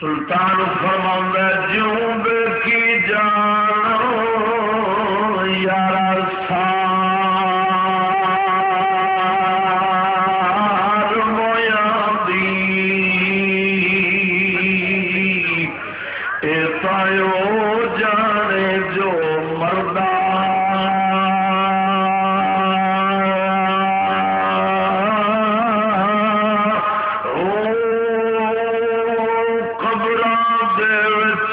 سلطان فرما جوں کی جانو یار سار مویا دی۔ جانے جو مردہ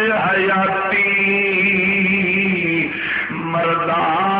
حیاتی مردان